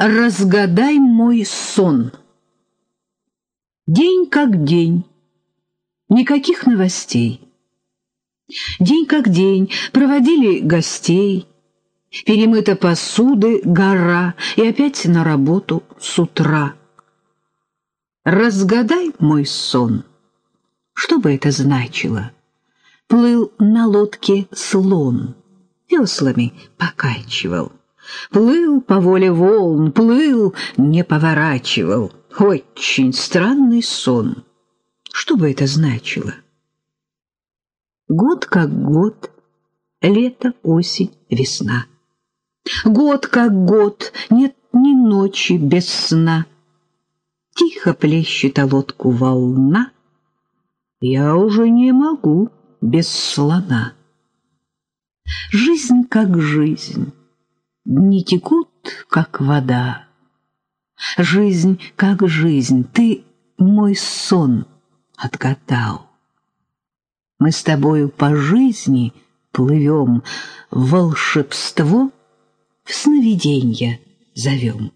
Разгадай мой сон. День как день, никаких новостей. День как день, проводили гостей, перемыта посуды гора, и опять на работу с утра. Разгадай мой сон. Что бы это значило? Плыл на лодке слон, веслами покачивал. Плыл по воле волн, плыл, не поворачивал. Очень странный сон. Что бы это значило? Год как год, лето, осень, весна. Год как год, нет ни ночи без сна. Тихо плещет о лодку волна. Я уже не могу без слона. Жизнь как жизнь, Дни текут, как вода. Жизнь, как жизнь, ты мой сон отгадал. Мы с тобою по жизни плывем, волшебство в сновиденье зовем.